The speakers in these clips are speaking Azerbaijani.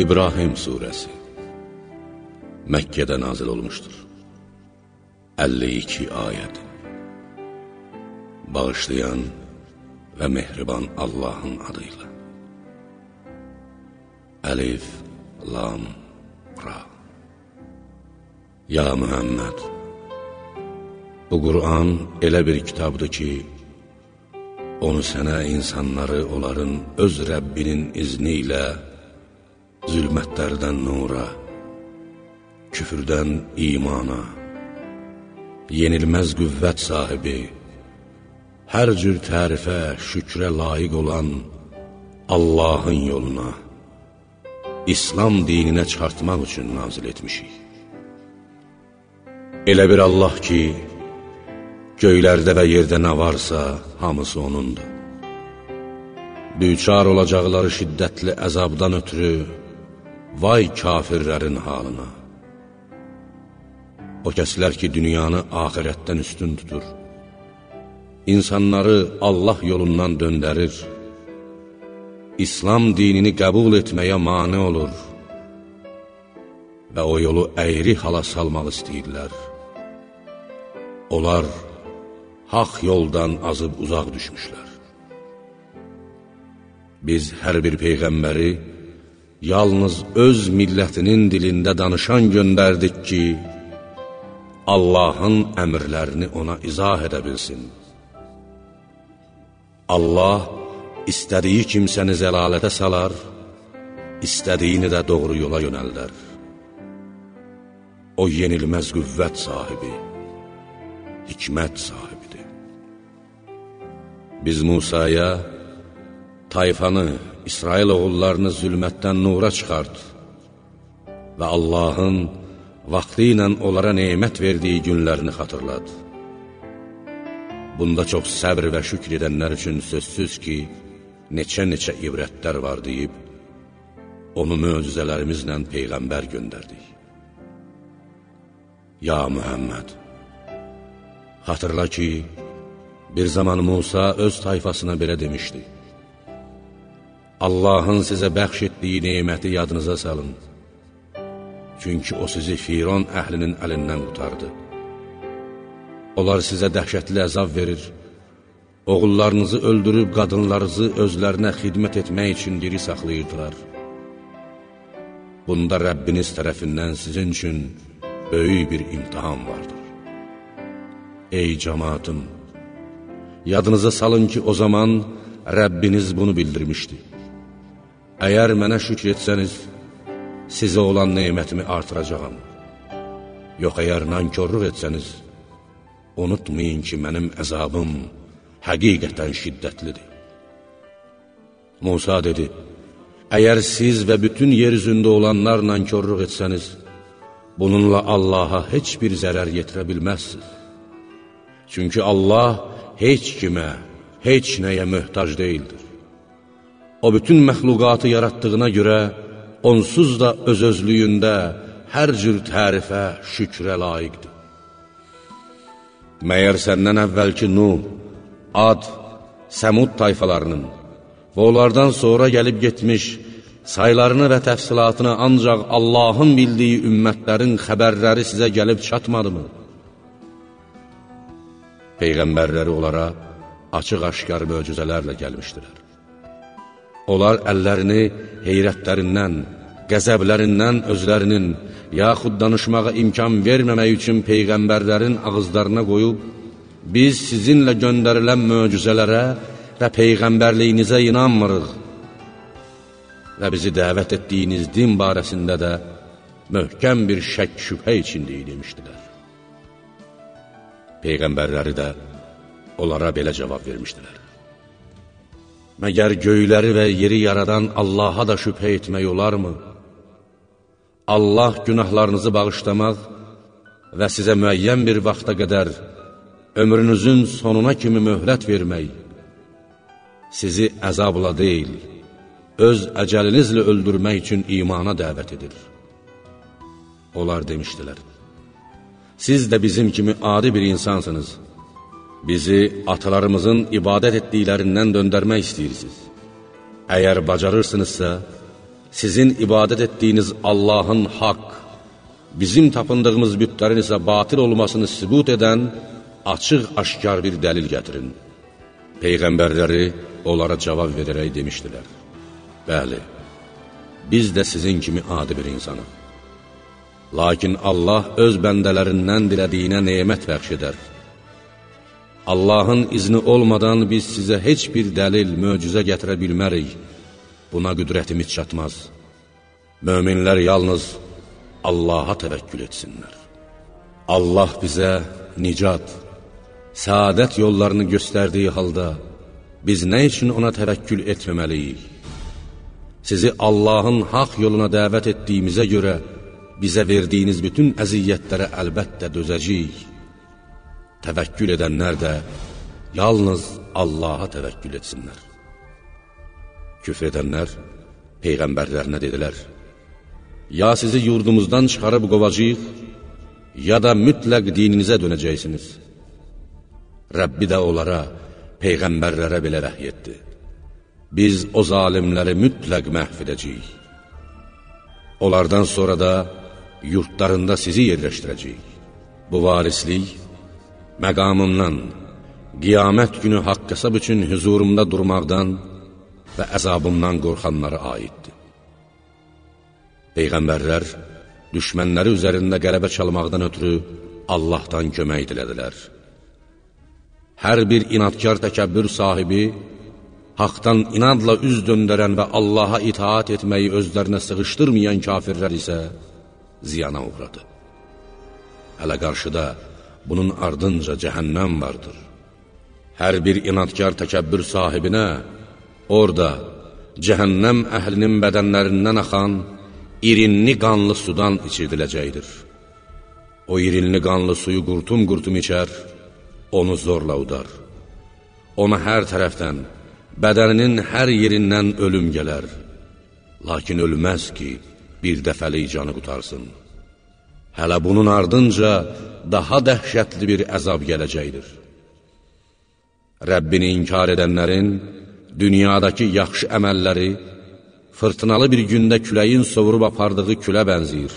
İbrahim Suresi. Məkkədə nazil olmuşdur 52 ayəd Bağışlayan və mehriban Allahın adıyla. Əlif, Lam, Ra. Ya Mühəmməd Bu Qur'an elə bir kitabdır ki Onu sənə insanları onların öz Rəbbinin izni ilə zülmətlərdən nura, küfürdən imana, yenilməz qüvvət sahibi, hər cür tərifə, şükrə layiq olan Allahın yoluna, İslam dininə çıxartmaq üçün nazil etmişik. Elə bir Allah ki, göylərdə və yerdə nə varsa, hamısı O'nundur. Büçar olacaqları şiddətli əzabdan ötürü, Vay kafirlərin halına! O kəslər ki, dünyanı ahirətdən üstün tutur, insanları Allah yolundan döndərir, İslam dinini qəbul etməyə mane olur və o yolu əyri hala salmaq istəyirlər. Onlar haq yoldan azıb uzaq düşmüşlər. Biz hər bir Peyğəmbəri yalnız öz millətinin dilində danışan göndərdik ki, Allahın əmrlərini ona izah edə bilsin. Allah istədiyi kimsəni zəlalətə salar, istədiyini də doğru yola yönəldər. O yenilməz qüvvət sahibi, hikmət sahibidir. Biz Musaya tayfanı, İsrail oğullarını zülmətdən nura çıxart və Allahın vaxtı ilə onlara neymət verdiyi günlərini xatırlad. Bunda çox səbr və şükr edənlər üçün sözsüz ki, neçə-neçə ibrətlər var deyib, onu möcüzələrimizlə Peyğəmbər göndərdik. Ya Mühəmməd, xatırla ki, bir zaman Musa öz tayfasına belə demişdi, Allahın sizə bəxş etdiyi neyməti yadınıza salın. Çünki o sizi Firon əhlinin əlindən qutardı. Onlar sizə dəhşətli əzab verir, oğullarınızı öldürüb qadınlarınızı özlərinə xidmət etmək üçün diri saxlayırdılar. Bunda Rəbbiniz tərəfindən sizin üçün böyük bir imtihan vardır. Ey cəmatım! Yadınıza salın ki, o zaman Rəbbiniz bunu bildirmişdi. Əgər mənə şükr etsəniz, sizə olan neymətimi artıracağam. Yox, əgər nankörlük etsəniz, unutmayın ki, mənim əzabım həqiqətən şiddətlidir. Musa dedi, əgər siz və bütün yer üzündə olanlar nankörlük etsəniz, bununla Allaha heç bir zərər yetirə bilməzsiniz. Çünki Allah heç kimə, heç nəyə möhtac deyildir. O bütün məxluqatı yaratdığına görə, onsuz da öz-özlüyündə hər cür tərifə, şükrə layiqdir. Məyər səndən əvvəlki Nuh, Ad, Səmud tayfalarının və onlardan sonra gəlib getmiş, saylarını və təfsilatını ancaq Allahın bildiyi ümmətlərin xəbərləri sizə gəlib çatmadımı? Peyğəmbərləri onlara açıq-aşkar möcüzələrlə gəlmişdilər. Onlar əllərini heyrətlərindən, qəzəblərindən özlərinin, yaxud danışmağa imkan verməmək üçün Peyğəmbərlərin ağızlarına qoyub, biz sizinlə göndərilən möcüzələrə və Peyğəmbərliyinizə inanmırıq və bizi dəvət etdiyiniz din barəsində də möhkəm bir şək şübhə içindəyik demişdilər. Peyğəmbərləri də onlara belə cavab vermişdilər. Məgər göyləri və yeri yaradan Allaha da şübhə etmək olarmı? Allah günahlarınızı bağışlamaq və sizə müəyyən bir vaxta qədər ömrünüzün sonuna kimi möhlət vermək, sizi əzabla deyil, öz əcəlinizlə öldürmək üçün imana dəvət edir. Onlar demişdilər, siz də bizim kimi adi bir insansınız, bizi atalarımızın ibadət etdiklərindən döndərmək istəyirsiniz. Əgər bacarırsınızsa, sizin ibadət etdiyiniz Allahın haqq, bizim tapındığımız bütlərin isə batil olmasını sübut edən açıq-aşkar bir dəlil gətirin. Peyğəmbərləri onlara cavab verərək demişdilər. Bəli, biz də sizin kimi adi bir insanıq. Lakin Allah öz bəndələrindən dilədiyinə neymət bəxş edər. Allahın izni olmadan biz sizə heç bir dəlil, möcüzə gətirə bilmərik. Buna qüdrətimiz çatmaz. Möminlər yalnız Allaha təvəkkül etsinlər. Allah bizə nicat, səadət yollarını göstərdiyi halda biz nə üçün ona təvəkkül etməməliyik? Sizi Allahın haq yoluna dəvət etdiyimizə görə bizə verdiyiniz bütün əziyyətlərə əlbəttə dözəcəyik. Təvəkkül edənlər də yalnız Allaha təvəkkül etsinlər. Küfr edənlər Peyğəmbərlərinə dedilər, Ya sizi yurdumuzdan çıxarıb qovacaq, ya da mütləq dininizə dönəcəksiniz. Rəbbi də onlara, Peyğəmbərlərə belə vəhy etdi. Biz o zalimləri mütləq məhv edəcəyik. Onlardan sonra da yurtlarında sizi yerləşdirəcəyik. Bu varislik məqamımdan, qiyamət günü haqq hesab üçün hüzurumda durmaqdan və əzabımdan qorxanlara aiddir. Peyğəmbərlər düşmənləri üzərində qələbə çalmaqdan ötürü Allahdan kömək dilədilər. Hər bir inadkar təkəbbür sahibi, haqdan inadla üz döndərən və Allaha itaat etməyi özlərinə sığışdırmayan kafirlər isə ziyana uğradı. Hələ qarşıda bunun ardınca cəhənnəm vardır. Hər bir inadkar təkəbbür sahibinə orada cəhənnəm əhlinin bədənlərindən axan irinli qanlı sudan içirdiləcəkdir. O irinli qanlı suyu qurtum-qurtum içər, onu zorla udar. Ona hər tərəfdən, bədəninin hər yerindən ölüm gələr. Lakin ölməz ki, bir dəfəlik canı qutarsın. Hələ bunun ardınca daha dəhşətli bir əzab gələcəkdir. Rəbbini inkar edənlərin dünyadakı yaxşı əməlləri fırtınalı bir gündə küləyin sovurub apardığı külə bənziyir.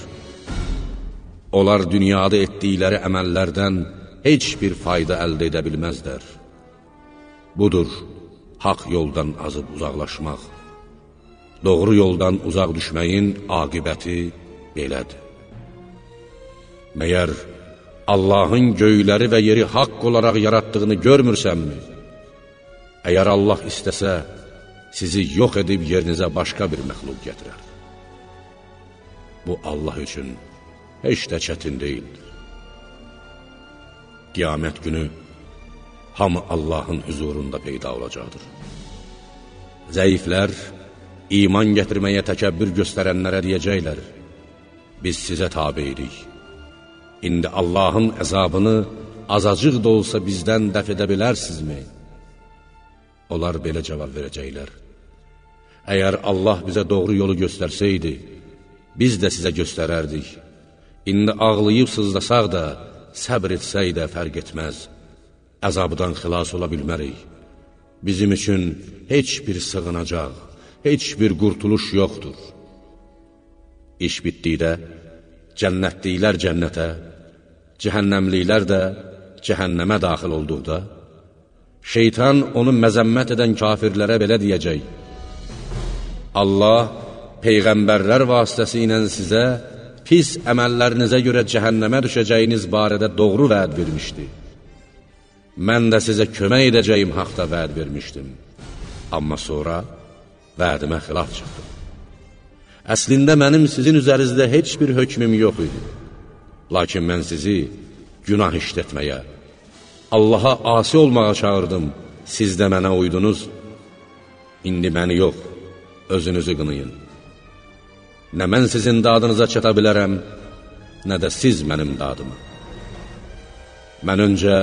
Onlar dünyada etdikləri əməllərdən heç bir fayda əldə edə bilməzlər. Budur, haq yoldan azıb uzaqlaşmaq. Doğru yoldan uzaq düşməyin aqibəti belədir. Məyər Allahın göyləri və yeri haqq olaraq yaratdığını görmürsənmi? Əgər Allah istəsə, sizi yox edib yerinizə başqa bir məxluq gətirər. Bu Allah üçün heç də çətin deyildir. Qiyamət günü hamı Allahın hüzurunda peyda olacaqdır. Zəiflər, iman gətirməyə təkəbbür göstərənlərə deyəcəklər, biz sizə tabi idik. İndi Allahın əzabını azacıq da olsa bizdən dəf edə bilərsinizmi? Onlar belə cavab verəcəklər. Əgər Allah bizə doğru yolu göstərsəydi, biz də sizə göstərərdik. İndi ağlayıb sızlasaq da, səbr etsək də fərq etməz. Əzabdan xilas ola bilmərik. Bizim üçün heç bir sığınacaq, heç bir qurtuluş yoxdur. İş bitdikdə, cənnətliklər cənnətə, cəhənnəmliklər də cəhənnəmə daxil olduqda, şeytan onu məzəmmət edən kafirlərə belə deyəcək, Allah Peyğəmbərlər vasitəsi ilə sizə pis əməllərinizə görə cəhənnəmə düşəcəyiniz barədə doğru vəd vermişdi. Mən də sizə kömək edəcəyim haqda vəd vermişdim. Amma sonra vədimə xilaf çıxdım. Əslində mənim sizin üzərinizdə heç bir hökmüm yox idi. Lakin mən sizi günah işlətməyə, Allaha asi olmağa çağırdım, siz də mənə uydunuz. İndi məni yox, özünüzü qınayın. Nə mən sizin dadınıza çata bilərəm, nə də siz mənim dadıma. Mən öncə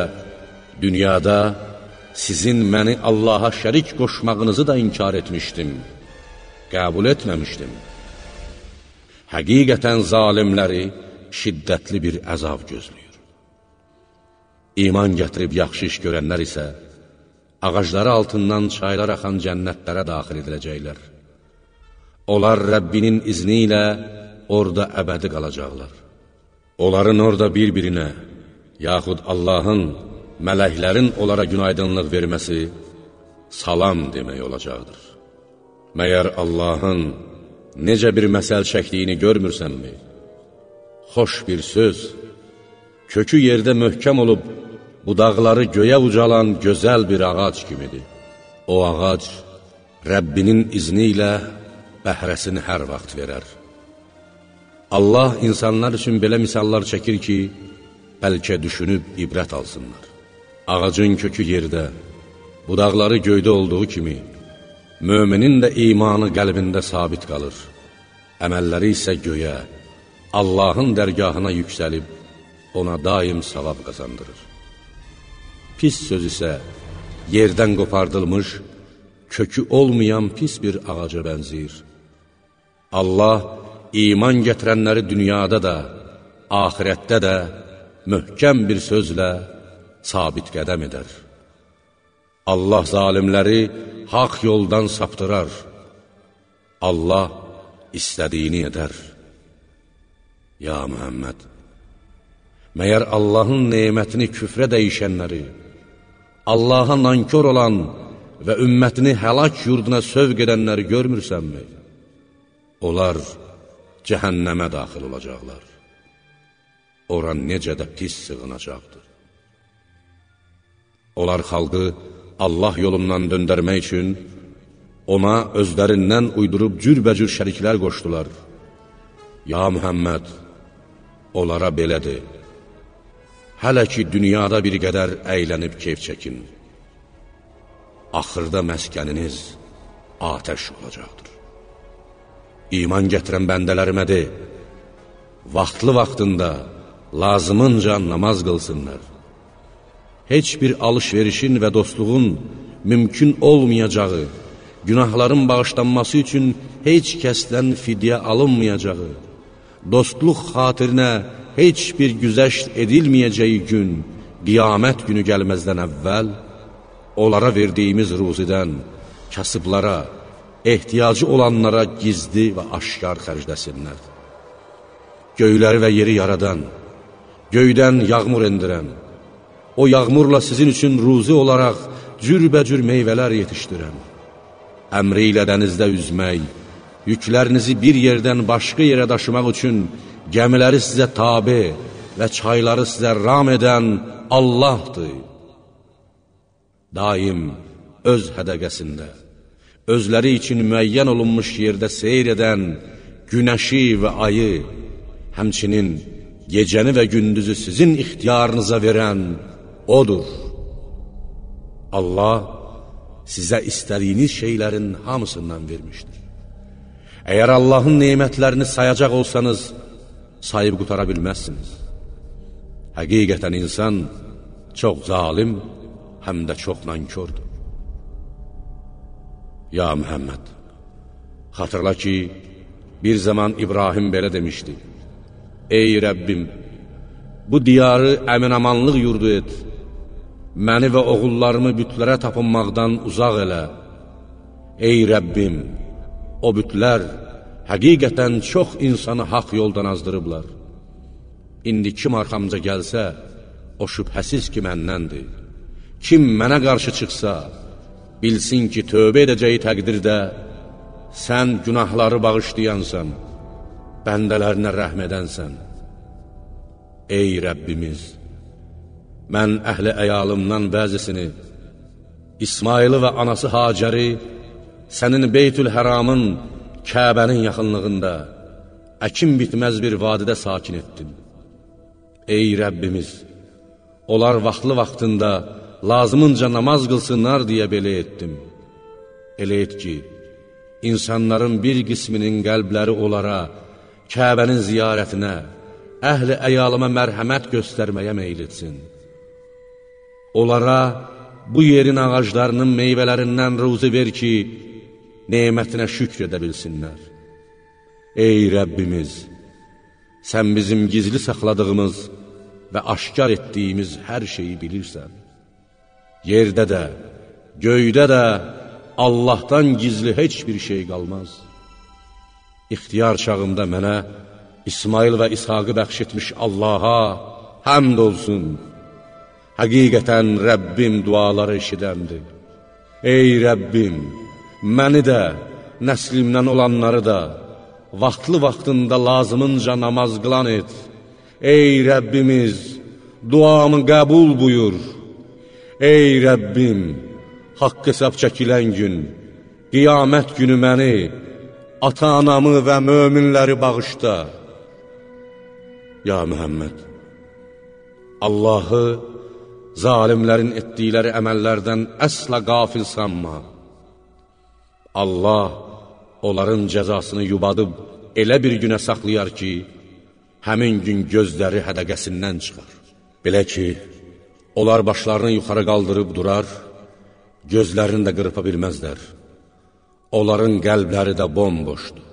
dünyada sizin məni Allaha şərik qoşmağınızı da inkar etmişdim, qəbul etməmişdim. Həqiqətən zalimləri şiddətli bir əzab gözləyir. İman gətirib yaxşı iş görənlər isə ağacları altından çaylar axan cənnətlərə daxil ediləcəklər. Onlar Rəbbinin izni ilə orada əbədi qalacaqlar. Onların orada bir-birinə, yaxud Allahın, mələklərin onlara günaydınlıq verməsi salam demək olacaqdır. Məyər Allahın necə bir məsəl çəkdiyini görmürsənmi? Xoş bir söz, kökü yerdə möhkəm olub, budaqları göyə ucalan gözəl bir ağac kimidir. O ağac Rəbbinin izni ilə bəhrəsini hər vaxt verər. Allah insanlar üçün belə misallar çəkir ki, bəlkə düşünüb ibrət alsınlar. Ağacın kökü yerdə, budaqları göydə olduğu kimi, müminin də imanı qəlbində sabit qalır. Əməlləri isə göyə, Allahın dərgahına yüksəlib, ona daim savab qazandırır. Pis söz isə yerdən qopardılmış, kökü olmayan pis bir ağaca bənziyir. Allah iman gətirənləri dünyada da, ahirətdə də möhkəm bir sözlə sabit qədəm edər. Allah zalimləri haq yoldan saptırar. Allah istədiyini edər. Ya Mühəmməd, məyər Allahın neymətini küfrə dəyişənləri, Allaha nankör olan və ümmətini həlak yurduna sövq edənləri görmürsənmi? Onlar cəhənnəmə daxil olacaqlar. Ora necə də pis sığınacaqdır. Onlar xalqı Allah yolundan döndərmək üçün ona özlərindən uydurub cürbəcür şəriklər qoşdular. Ya Mühəmməd, onlara belədir. Hələ ki, dünyada bir qədər əylənib keyf çəkin. Axırda məskəniniz atəş olacaqdır. İman gətirən bəndələrimə de, vaxtlı vaxtında, lazımınca namaz qılsınlar. Heç bir alış-verişin və dostluğun mümkün olmayacağı, günahların bağışlanması üçün heç kəsdən fidyə alınmayacağı, dostluq xatirinə heç bir güzəşt edilməyəcəyi gün, qiyamət günü gəlməzdən əvvəl, onlara verdiyimiz ruzidən, kasıblara, ehtiyacı olanlara gizli və aşkar xərcləsinlər. Göyləri və yeri yaradan, göydən yağmur endirən, o yağmurla sizin üçün ruzi olaraq cürbəcür meyvələr yetişdirən, əmri ilə dənizdə üzmək, yüklərinizi bir yerdən başqa yerə daşımaq üçün gəmiləri sizə tabi və çayları sizə ram edən Allahdır. Daim öz hədəqəsində, özləri üçün müəyyən olunmuş yerdə seyr edən günəşi və ayı, həmçinin gecəni və gündüzü sizin ixtiyarınıza verən Odur. Allah sizə istədiyiniz şeylərin hamısından vermişdir. Əgər Allahın neymətlərini sayacaq olsanız, sayıb qutara bilməzsiniz. Həqiqətən insan çox zalim, həm də çox nankördür. Ya Mühəmməd, xatırla ki, bir zaman İbrahim belə demişdi, Ey Rəbbim, bu diyarı əminamanlıq yurdu et, məni və oğullarımı bütlərə tapınmaqdan uzaq elə. Ey Rəbbim, o bütlər həqiqətən çox insanı haq yoldan azdırıblar. İndi kim arxamca gəlsə, o şübhəsiz ki, məndəndir. Kim mənə qarşı çıxsa, bilsin ki, tövbə edəcəyi təqdirdə, sən günahları bağışlayansan, bəndələrinə rəhm edənsən. Ey Rəbbimiz! Mən əhli əyalımdan bəzisini, İsmailı və anası Hacəri sənin Beytül Həramın, Kəbənin yaxınlığında, əkin bitməz bir vadidə sakin etdin. Ey Rəbbimiz, onlar vaxtlı vaxtında lazımınca namaz qılsınlar deyə belə etdim. Elə et ki, insanların bir qisminin qəlbləri onlara, Kəbənin ziyarətinə, əhli əyalıma mərhəmət göstərməyə meyl etsin. Onlara bu yerin ağaclarının meyvələrindən ruzi ver ki, nemətinə şükr edə bilsinlər. Ey Rəbbimiz, sən bizim gizli saxladığımız və aşkar etdiyimiz hər şeyi bilirsən. Yerdə də, göydə də Allahdan gizli heç bir şey qalmaz. ixtiyar çağımda mənə İsmail və İshaqı bəxş etmiş Allaha həmd olsun. Həqiqətən Rəbbim duaları eşidəndir. Ey Rəbbim, məni də, nəslimdən olanları da, vaxtlı-vaxtında lazımınca namaz qılan et. Ey Rəbbimiz, duamı qəbul buyur. Ey Rəbbim, haqq hesab çəkilən gün, qiyamət günü məni, ata-anamı və möminləri bağışda. Ya Mühəmməd, Allahı zalimlərin etdikləri əməllərdən əsla qafil sanma. Allah onların cəzasını yubadıb elə bir günə saxlayar ki, həmin gün gözləri hədəqəsindən çıxar. Belə ki, onlar başlarını yuxarı qaldırıb durar, gözlərini də qırpa bilməzlər. Onların qəlbləri də bomboşdur.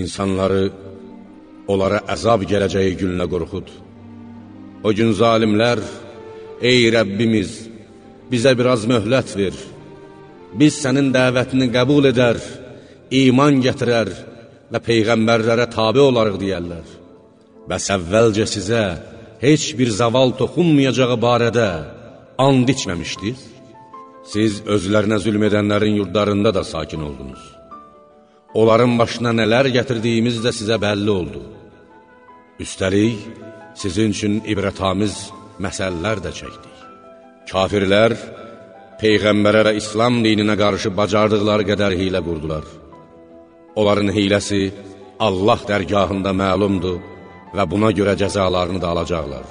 İnsanları onlara əzab gələcəyi günlə qorxud. O gün zalimlər, ey Rəbbimiz, bizə biraz möhlət ver. Biz sənin dəvətini qəbul edər, iman gətirər və peyğəmbərlərə tabi olarıq deyərlər. Bəs əvvəlcə sizə heç bir zaval toxunmayacağı barədə and içməmişdir? Siz özlərinə zülm edənlərin yurdlarında da sakin oldunuz. Onların başına nələr gətirdiyimiz də sizə bəlli oldu. Üstəlik, sizin üçün ibrətamiz məsələlər də çəkdik. Kafirlər, Peyğəmbərə və İslam dininə qarşı bacardıqları qədər hilə qurdular. Onların hiləsi Allah dərgahında məlumdur və buna görə cəzalarını da alacaqlar.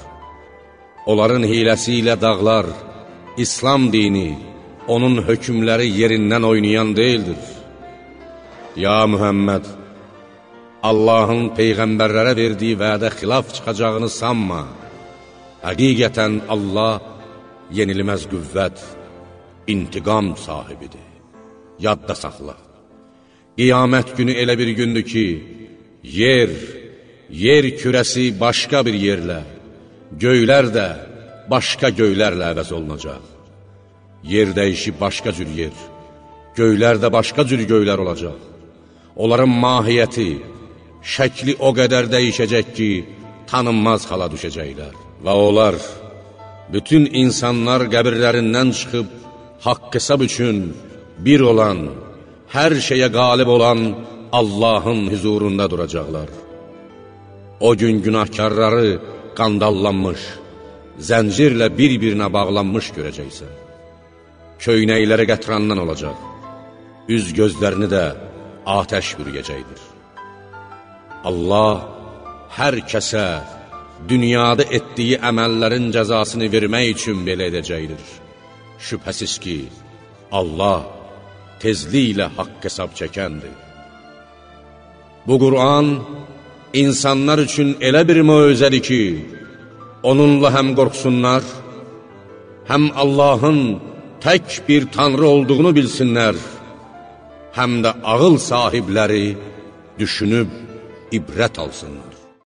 Onların hiləsi ilə dağlar, İslam dini, onun hökmləri yerindən oynayan deyildir. Ya Mühəmməd, Allahın Peyğəmbərlərə verdiyi vədə xilaf çıxacağını sanma. Həqiqətən Allah yenilməz qüvvət, intiqam sahibidir. Yadda saxla. Qiyamət günü elə bir gündür ki, yer, yer kürəsi başqa bir yerlə, göylər də başqa göylərlə əvəz olunacaq. Yer dəyişi başqa cür yer, göylər də başqa cür göylər olacaq. Onların mahiyyəti, şəkli o qədər dəyişəcək ki, tanınmaz hala düşəcəklər. Və onlar, bütün insanlar qəbirlərindən çıxıb, haqq hesab üçün bir olan, hər şeyə qalib olan Allahın hüzurunda duracaqlar. O gün günahkarları qandallanmış, zəncirlə bir-birinə bağlanmış görəcəksən. Köynəkləri qətrandan olacaq, üz gözlərini də atəş bürüyəcəkdir. Allah hər kəsə dünyada etdiyi əməllərin cəzasını vermək üçün belə edəcəkdir. Şübhəsiz ki, Allah tezliklə haqq hesab çəkəndir. Bu Qur'an insanlar üçün elə bir möcüzədir ki, onunla həm qorxsunlar, həm Allahın tək bir tanrı olduğunu bilsinlər, həm də ağıl sahibləri düşünüb ibrət alsınlar.